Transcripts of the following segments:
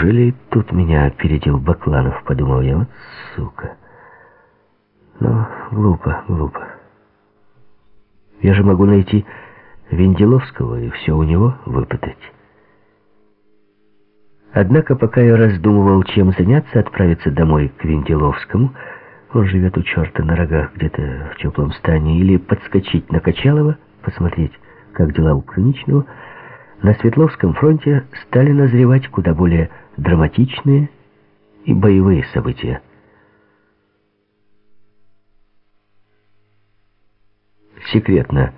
Неужели и тут меня опередил Бакланов, подумал я. Вот сука. Но глупо, глупо. Я же могу найти Венделовского и все у него выпытать. Однако, пока я раздумывал, чем заняться, отправиться домой к Венделовскому, он живет у черта на рогах где-то в теплом стане, или подскочить на Качалова, посмотреть, как дела у Крыничного, на Светловском фронте стали назревать куда более драматичные и боевые события. Секретно.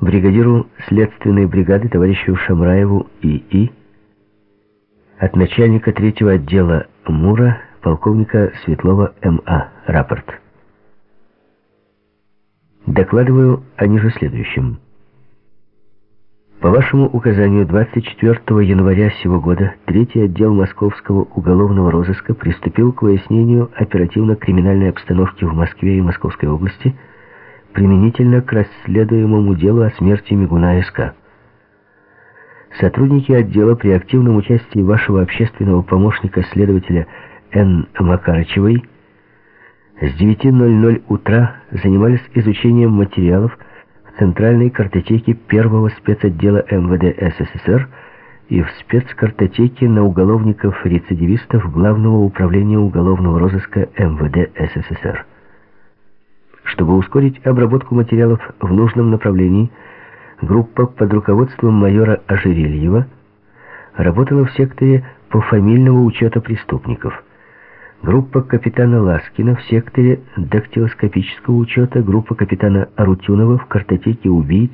Бригадиру следственной бригады товарищу Шамраеву И.И. от начальника третьего отдела МУРа полковника Светлова М.А. Рапорт. Докладываю о ниже следующем. По вашему указанию 24 января сего года третий отдел Московского уголовного розыска приступил к выяснению оперативно-криминальной обстановки в Москве и Московской области применительно к расследуемому делу о смерти Мигуна СК. Сотрудники отдела при активном участии вашего общественного помощника следователя Н. Макарычевой с 9.00 утра занимались изучением материалов в Центральной картотеке первого спецотдела МВД СССР и в спецкартотеке на уголовников-рецидивистов Главного управления уголовного розыска МВД СССР. Чтобы ускорить обработку материалов в нужном направлении, группа под руководством майора Ожерельева работала в секторе по фамильного учета преступников – группа капитана Ласкина в секторе дактилоскопического учета, группа капитана Арутюнова в картотеке убийц,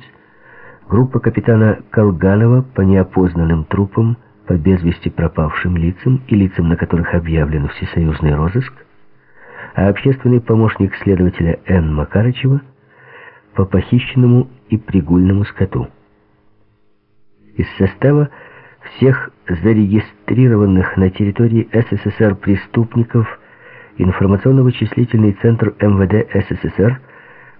группа капитана Колганова по неопознанным трупам, по без вести пропавшим лицам и лицам, на которых объявлен всесоюзный розыск, а общественный помощник следователя Н. Макарычева по похищенному и пригульному скоту. Из состава всех зарегистрированных на территории СССР преступников информационно-вычислительный центр МВД СССР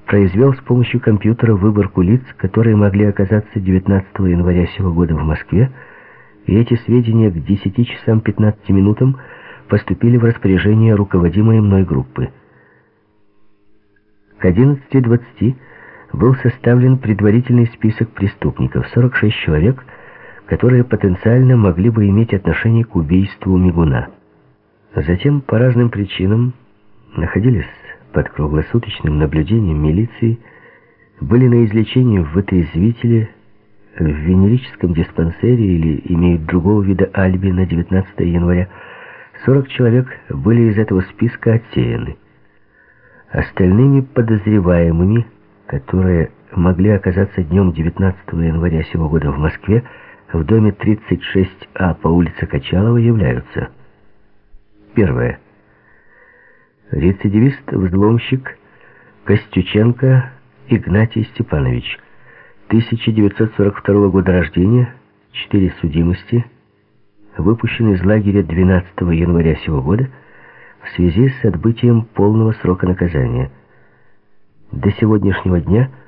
произвел с помощью компьютера выборку лиц, которые могли оказаться 19 января сего года в Москве, и эти сведения к 10 часам 15 минутам поступили в распоряжение руководимой мной группы. К 11.20 был составлен предварительный список преступников, 46 человек – которые потенциально могли бы иметь отношение к убийству Мигуна. Затем по разным причинам находились под круглосуточным наблюдением милиции, были на излечении в вытрезвителе, в венерическом диспансере или имеют другого вида альби на 19 января. 40 человек были из этого списка отсеяны. Остальными подозреваемыми, которые могли оказаться днем 19 января сего года в Москве, в доме 36А по улице Качалова являются. Первое. Рецидивист-взломщик Костюченко Игнатий Степанович. 1942 года рождения, 4 судимости, выпущен из лагеря 12 января сего года в связи с отбытием полного срока наказания. До сегодняшнего дня –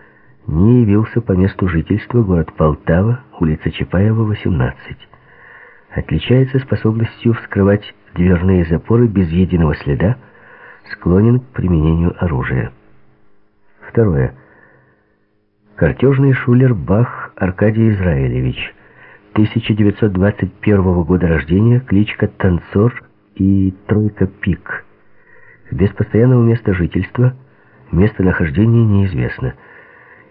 не явился по месту жительства город Полтава, улица Чапаева, 18. Отличается способностью вскрывать дверные запоры без единого следа, склонен к применению оружия. Второе. Картежный шулер Бах Аркадий Израилевич, 1921 года рождения, кличка Танцор и Тройка Пик. Без постоянного места жительства, местонахождение неизвестно.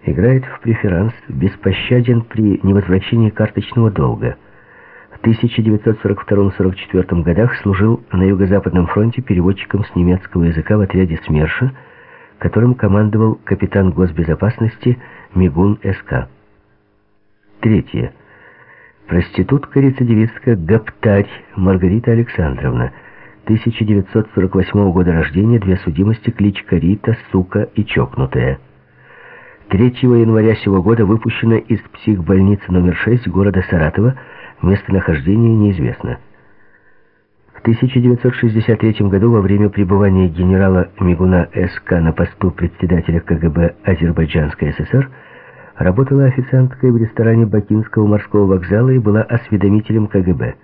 Играет в преферанс, беспощаден при невозвращении карточного долга. В 1942-44 годах служил на Юго-Западном фронте переводчиком с немецкого языка в отряде СМЕРШа, которым командовал капитан госбезопасности Мигун СК. Третье. Проститутка-рецидивистка Гаптарь Маргарита Александровна, 1948 года рождения, две судимости, кличка Рита, сука и чокнутая. 3 января сего года выпущена из психбольницы номер 6 города Саратова, местонахождение неизвестно. В 1963 году во время пребывания генерала Мигуна СК на посту председателя КГБ Азербайджанской ССР работала официанткой в ресторане Бакинского морского вокзала и была осведомителем КГБ.